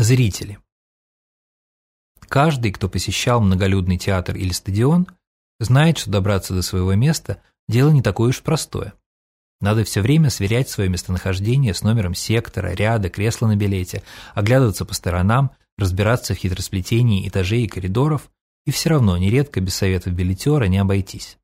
Зрители. Каждый, кто посещал многолюдный театр или стадион, знает, что добраться до своего места – дело не такое уж простое. Надо все время сверять свое местонахождение с номером сектора, ряда, кресла на билете, оглядываться по сторонам, разбираться в хитросплетении этажей и коридоров, и все равно нередко без советов билетера не обойтись.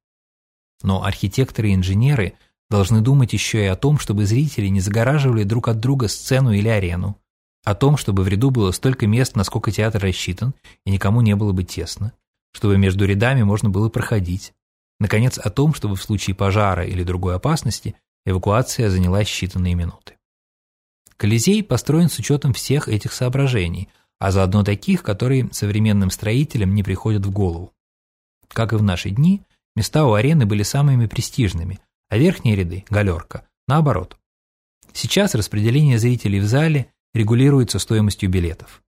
Но архитекторы и инженеры должны думать еще и о том, чтобы зрители не загораживали друг от друга сцену или арену, о том, чтобы в ряду было столько мест, насколько театр рассчитан, и никому не было бы тесно, чтобы между рядами можно было проходить. Наконец, о том, чтобы в случае пожара или другой опасности эвакуация заняла считанные минуты. Колизей построен с учетом всех этих соображений, а заодно таких, которые современным строителям не приходят в голову. Как и в наши дни, места у арены были самыми престижными, а верхние ряды – галерка, наоборот. Сейчас распределение зрителей в зале регулируется стоимостью билетов.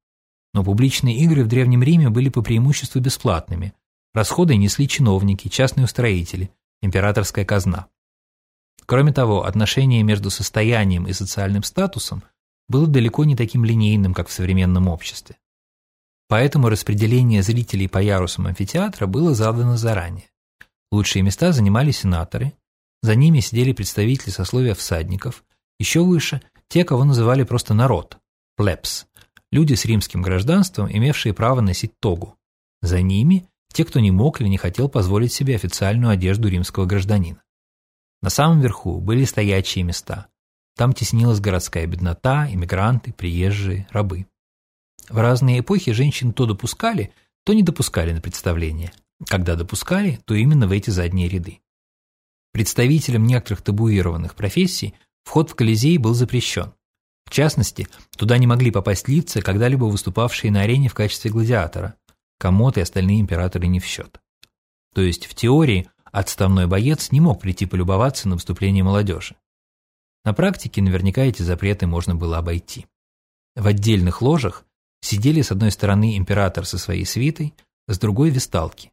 Но публичные игры в Древнем Риме были по преимуществу бесплатными. Расходы несли чиновники, частные устроители, императорская казна. Кроме того, отношение между состоянием и социальным статусом было далеко не таким линейным, как в современном обществе. Поэтому распределение зрителей по ярусам амфитеатра было задано заранее. Лучшие места занимали сенаторы, за ними сидели представители сословия всадников, еще выше те, кого называли просто народ, плебс, люди с римским гражданством, имевшие право носить тогу. За ними те, кто не мог или не хотел позволить себе официальную одежду римского гражданина. На самом верху были стоячие места. Там теснилась городская беднота, иммигранты, приезжие, рабы. В разные эпохи женщин то допускали, то не допускали на представление. Когда допускали, то именно в эти задние ряды. Представителям некоторых табуированных профессий Вход в Колизей был запрещен. В частности, туда не могли попасть лица, когда-либо выступавшие на арене в качестве гладиатора. Комод и остальные императоры не в счет. То есть, в теории, отставной боец не мог прийти полюбоваться на выступление молодежи. На практике наверняка эти запреты можно было обойти. В отдельных ложах сидели с одной стороны император со своей свитой, с другой – весталки.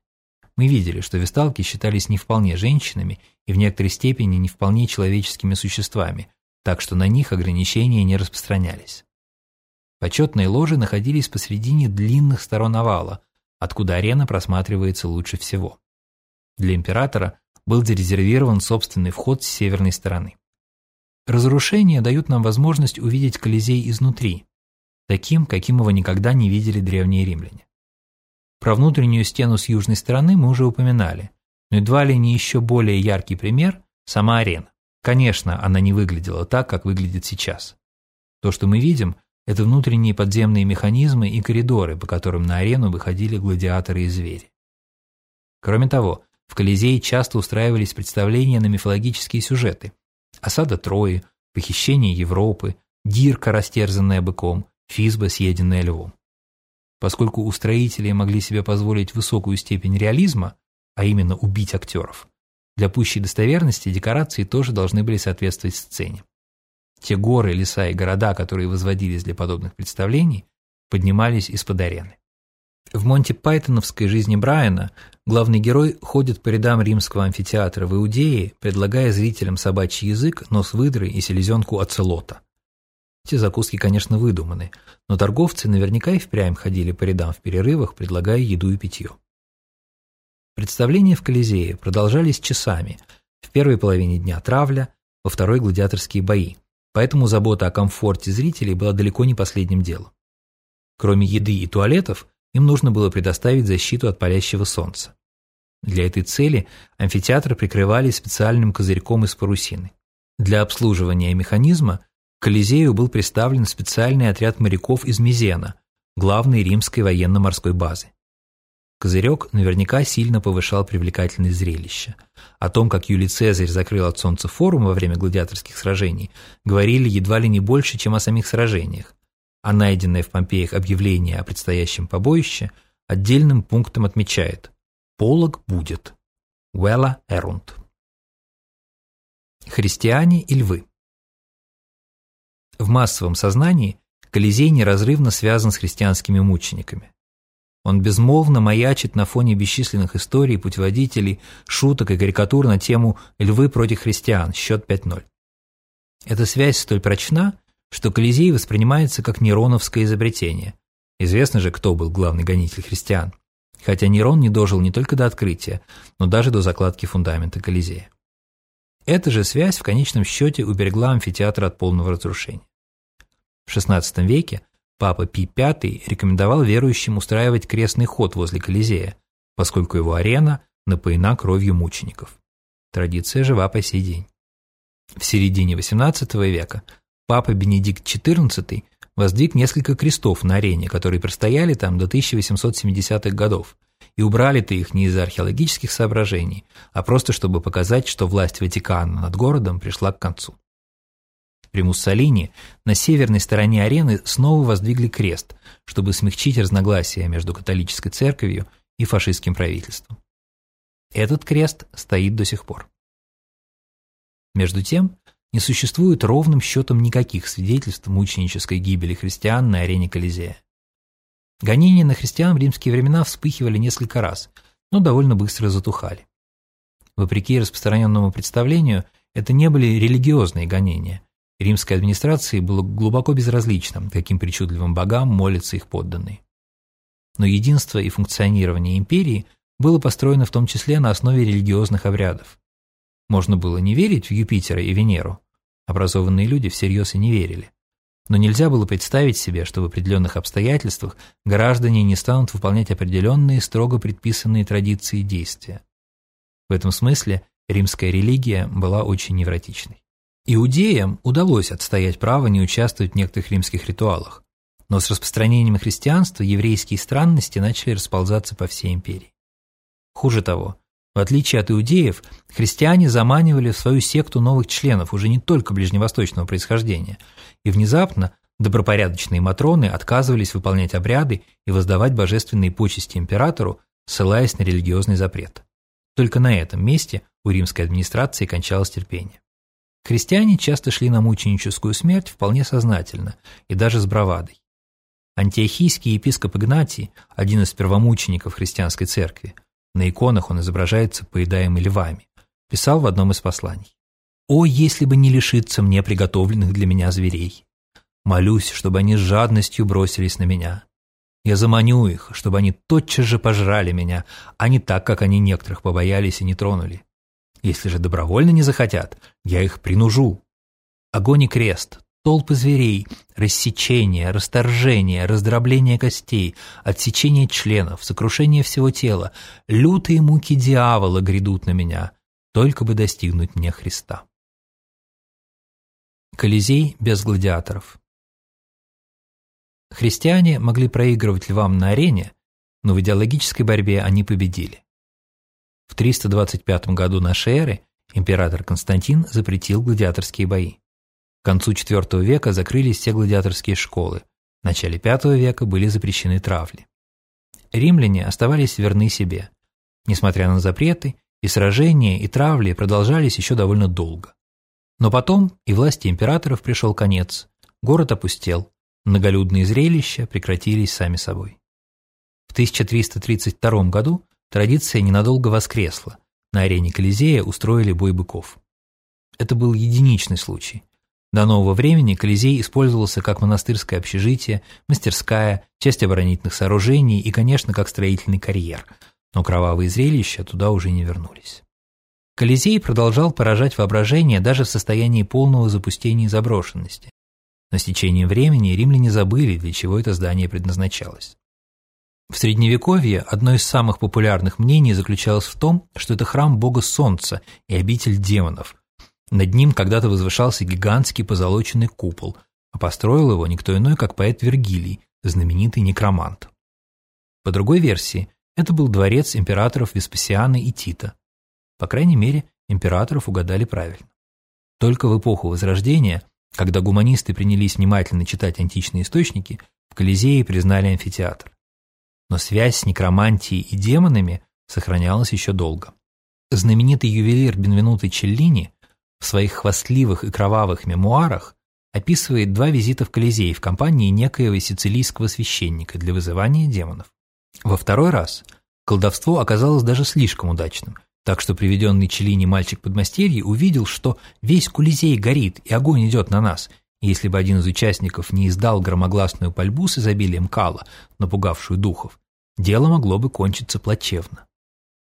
Мы видели, что весталки считались не вполне женщинами и в некоторой степени не вполне человеческими существами, так что на них ограничения не распространялись. Почетные ложи находились посредине длинных сторон овала, откуда арена просматривается лучше всего. Для императора был зарезервирован собственный вход с северной стороны. Разрушения дают нам возможность увидеть Колизей изнутри, таким, каким его никогда не видели древние римляне. Про внутреннюю стену с южной стороны мы уже упоминали, но едва ли не еще более яркий пример – сама арена. Конечно, она не выглядела так, как выглядит сейчас. То, что мы видим, это внутренние подземные механизмы и коридоры, по которым на арену выходили гладиаторы и звери. Кроме того, в Колизее часто устраивались представления на мифологические сюжеты. Осада Трои, похищение Европы, Дирка, растерзанная быком, Физба, съеденная львом. Поскольку устроители могли себе позволить высокую степень реализма, а именно убить актеров, для пущей достоверности декорации тоже должны были соответствовать сцене. Те горы, леса и города, которые возводились для подобных представлений, поднимались из-под арены. В Монти Пайтоновской жизни Брайана главный герой ходит по рядам римского амфитеатра в Иудее, предлагая зрителям собачий язык, нос выдры и селезенку оцелота. Эти закуски, конечно, выдуманы, но торговцы наверняка и впрямь ходили по рядам в перерывах, предлагая еду и питье. Представления в Колизее продолжались часами. В первой половине дня травля, во второй – гладиаторские бои. Поэтому забота о комфорте зрителей была далеко не последним делом. Кроме еды и туалетов, им нужно было предоставить защиту от палящего солнца. Для этой цели амфитеатр прикрывали специальным козырьком из парусины. Для обслуживания механизма к Колизею был представлен специальный отряд моряков из Мизена, главной римской военно-морской базы. Козырек наверняка сильно повышал привлекательность зрелища. О том, как Юлий Цезарь закрыл от солнца форум во время гладиаторских сражений, говорили едва ли не больше, чем о самих сражениях. А найденное в Помпеях объявление о предстоящем побоище отдельным пунктом отмечает «Полог будет». Вела Эрунд. Христиане и львы в массовом сознании Колизей неразрывно связан с христианскими мучениками. Он безмолвно маячит на фоне бесчисленных историй, путеводителей, шуток и карикатур на тему «Львы против христиан. Счет 5-0». Эта связь столь прочна, что Колизей воспринимается как нероновское изобретение. Известно же, кто был главный гонитель христиан. Хотя Нерон не дожил не только до открытия, но даже до закладки фундамента Колизея. Эта же связь в конечном счете уберегла амфитеатр от полного разрушения. В XVI веке папа Пий V рекомендовал верующим устраивать крестный ход возле Колизея, поскольку его арена напоена кровью мучеников. Традиция жива по сей день. В середине XVIII века папа Бенедикт XIV воздвиг несколько крестов на арене, которые простояли там до 1870-х годов, и убрали-то их не из-за археологических соображений, а просто чтобы показать, что власть Ватикана над городом пришла к концу. При Муссолини на северной стороне арены снова воздвигли крест, чтобы смягчить разногласия между католической церковью и фашистским правительством. Этот крест стоит до сих пор. Между тем, не существует ровным счетом никаких свидетельств мученической гибели христиан на арене Колизея. Гонения на христиан в римские времена вспыхивали несколько раз, но довольно быстро затухали. Вопреки распространенному представлению, это не были религиозные гонения. Римской администрации было глубоко безразлично, каким причудливым богам молятся их подданные. Но единство и функционирование империи было построено в том числе на основе религиозных обрядов. Можно было не верить в Юпитера и Венеру. Образованные люди всерьез и не верили. Но нельзя было представить себе, что в определенных обстоятельствах граждане не станут выполнять определенные строго предписанные традиции действия. В этом смысле римская религия была очень невротичной. Иудеям удалось отстоять право не участвовать в некоторых римских ритуалах, но с распространением христианства еврейские странности начали расползаться по всей империи. Хуже того, в отличие от иудеев, христиане заманивали в свою секту новых членов уже не только ближневосточного происхождения, и внезапно добропорядочные матроны отказывались выполнять обряды и воздавать божественные почести императору, ссылаясь на религиозный запрет. Только на этом месте у римской администрации кончалось терпение. Христиане часто шли на мученическую смерть вполне сознательно и даже с бравадой. Антиохийский епископ Игнатий, один из первомучеников христианской церкви, на иконах он изображается поедаемый львами. Писал в одном из посланий. «О, если бы не лишиться мне приготовленных для меня зверей! Молюсь, чтобы они с жадностью бросились на меня. Я заманю их, чтобы они тотчас же пожрали меня, а не так, как они некоторых побоялись и не тронули. Если же добровольно не захотят, я их принужу. Огонь и крест, Толпы зверей, рассечение, расторжение, раздробление костей, отсечение членов, сокрушение всего тела, лютые муки дьявола грядут на меня, только бы достигнуть мне Христа. Колизей без гладиаторов Христиане могли проигрывать львам на арене, но в идеологической борьбе они победили. В 325 году нашей эры император Константин запретил гладиаторские бои. К концу IV века закрылись все гладиаторские школы. В начале V века были запрещены травли. Римляне оставались верны себе. Несмотря на запреты, и сражения, и травли продолжались еще довольно долго. Но потом и власти императоров пришел конец, город опустел, многолюдные зрелища прекратились сами собой. В 1332 году традиция ненадолго воскресла, на арене Колизея устроили бой быков. Это был единичный случай, до нового времени Колизей использовался как монастырское общежитие, мастерская, часть оборонительных сооружений и, конечно, как строительный карьер, но кровавые зрелища туда уже не вернулись. Колизей продолжал поражать воображение даже в состоянии полного запустения и заброшенности. Но с течением времени римляне забыли, для чего это здание предназначалось. В Средневековье одно из самых популярных мнений заключалось в том, что это храм бога Солнца и обитель демонов, над ним когда-то возвышался гигантский позолоченный купол, а построил его никто иной, как поэт Вергилий, знаменитый некромант. По другой версии, это был дворец императоров Веспасиана и Тита. По крайней мере, императоров угадали правильно. Только в эпоху Возрождения, когда гуманисты принялись внимательно читать античные источники, в Колизее признали амфитеатр. Но связь с некромантией и демонами сохранялась еще долго. Знаменитый ювелир Бенвенуто Челлини в своих хвастливых и кровавых мемуарах описывает два визита в Колизей в компании некоего сицилийского священника для вызывания демонов. Во второй раз колдовство оказалось даже слишком удачным, так что приведенный Челини мальчик подмастерье увидел, что весь Колизей горит и огонь идет на нас, если бы один из участников не издал громогласную пальбу с изобилием кала, напугавшую духов, дело могло бы кончиться плачевно.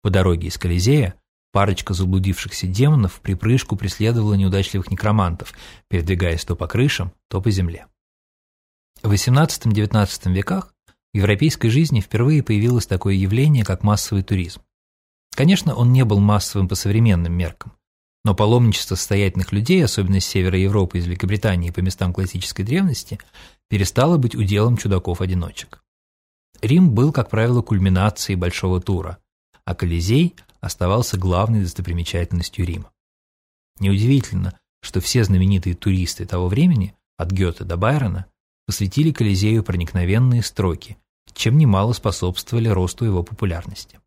По дороге из Колизея парочка заблудившихся демонов в припрыжку преследовала неудачливых некромантов, передвигаясь то по крышам, то по земле. В XVIII-XIX веках в европейской жизни впервые появилось такое явление, как массовый туризм. Конечно, он не был массовым по современным меркам, но паломничество состоятельных людей, особенно с севера Европы, из Великобритании по местам классической древности, перестало быть уделом чудаков-одиночек. Рим был, как правило, кульминацией большого тура, а Колизей оставался главной достопримечательностью Рима. Неудивительно, что все знаменитые туристы того времени, от Гёте до Байрона, посвятили Колизею проникновенные строки, чем немало способствовали росту его популярности.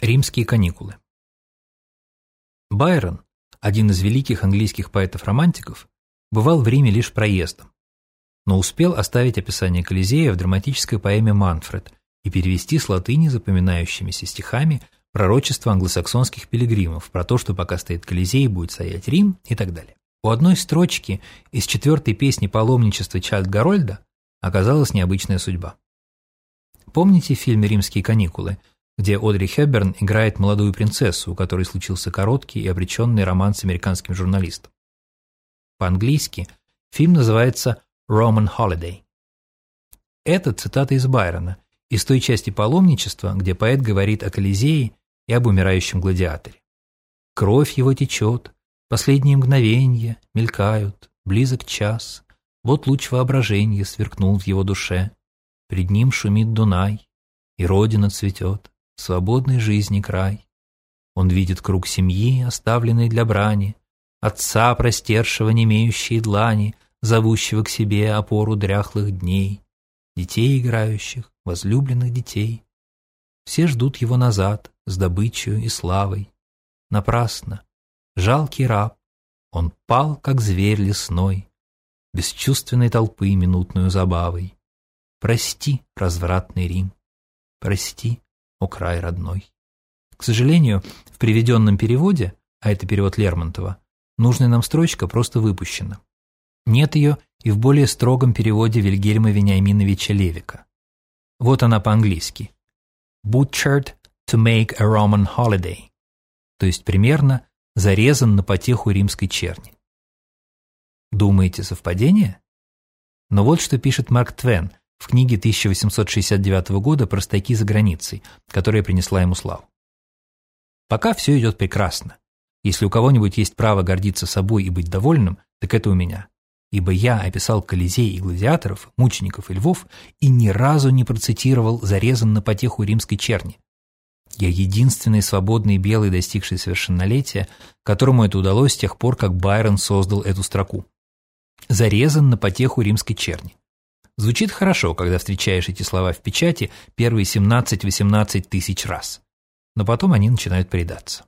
Римские каникулы Байрон, один из великих английских поэтов-романтиков, бывал в Риме лишь проездом, но успел оставить описание Колизея в драматической поэме «Манфред» и перевести с латыни запоминающимися стихами пророчества англосаксонских пилигримов про то, что пока стоит Колизей, будет стоять Рим и так далее. У одной строчки из четвертой песни паломничества Чайлд Гарольда оказалась необычная судьба. Помните в фильме «Римские каникулы», где Одри Хепберн играет молодую принцессу, у которой случился короткий и обреченный роман с американским журналистом. По-английски фильм называется «Roman Holiday». Это цитата из Байрона, из той части паломничества, где поэт говорит о Колизее и об умирающем гладиаторе. «Кровь его течет, последние мгновения мелькают, близок час, вот луч воображения сверкнул в его душе, пред ним шумит Дунай, и родина цветет, свободной жизни край. Он видит круг семьи, оставленной для брани, Отца, простершего немеющие длани, Зовущего к себе опору дряхлых дней, Детей играющих, возлюбленных детей. Все ждут его назад с добычей и славой. Напрасно. Жалкий раб, он пал, как зверь лесной, Бесчувственной толпы минутную забавой. Прости, развратный Рим, прости, о край родной. К сожалению, в приведенном переводе, а это перевод Лермонтова, нужная нам строчка просто выпущена. Нет ее и в более строгом переводе Вильгельма Вениаминовича Левика. Вот она по-английски. Butchered to make a Roman holiday. То есть примерно зарезан на потеху римской черни. Думаете, совпадение? Но вот что пишет Марк Твен в книге 1869 года «Простаки за границей», которая принесла ему славу. Пока все идет прекрасно. Если у кого-нибудь есть право гордиться собой и быть довольным, так это у меня. Ибо я описал Колизей и гладиаторов, мучеников и львов и ни разу не процитировал зарезан на потеху римской черни. Я единственный свободный белый, достигший совершеннолетия, которому это удалось с тех пор, как Байрон создал эту строку. Зарезан на потеху римской черни. Звучит хорошо, когда встречаешь эти слова в печати первые 17-18 тысяч раз. Но потом они начинают предаться.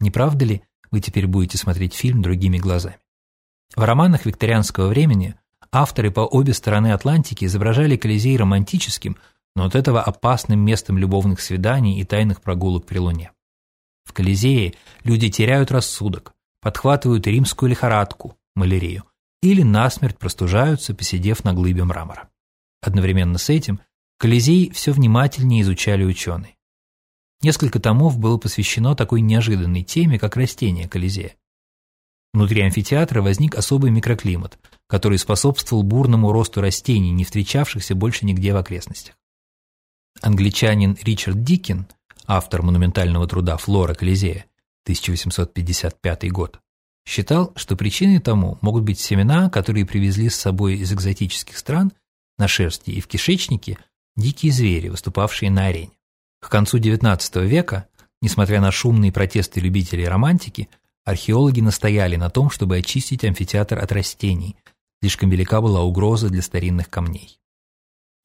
Не правда ли, вы теперь будете смотреть фильм другими глазами? В романах викторианского времени авторы по обе стороны Атлантики изображали Колизей романтическим, но от этого опасным местом любовных свиданий и тайных прогулок при Луне. В Колизее люди теряют рассудок, подхватывают римскую лихорадку, малярию, или насмерть простужаются, посидев на глыбе мрамора. Одновременно с этим Колизей все внимательнее изучали ученые. Несколько томов было посвящено такой неожиданной теме, как растения Колизея. Внутри амфитеатра возник особый микроклимат, который способствовал бурному росту растений, не встречавшихся больше нигде в окрестностях. Англичанин Ричард Дикин, автор монументального труда «Флора Колизея» 1855 год, Считал, что причиной тому могут быть семена, которые привезли с собой из экзотических стран на шерсти и в кишечнике дикие звери, выступавшие на арене. К концу XIX века, несмотря на шумные протесты любителей романтики, археологи настояли на том, чтобы очистить амфитеатр от растений, слишком велика была угроза для старинных камней.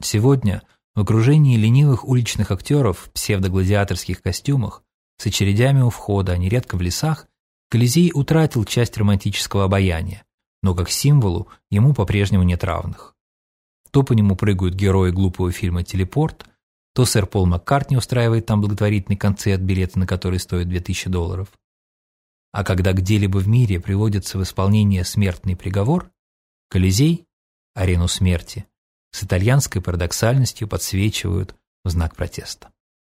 Сегодня в окружении ленивых уличных актеров в псевдогладиаторских костюмах с очередями у входа, нередко в лесах, Колизей утратил часть романтического обаяния, но как символу ему по-прежнему нет равных. То по нему прыгают герои глупого фильма «Телепорт», то сэр Пол Маккартни устраивает там благотворительный концерт, билеты на который стоят 2000 долларов. А когда где-либо в мире приводится в исполнение смертный приговор, Колизей, арену смерти, с итальянской парадоксальностью подсвечивают в знак протеста.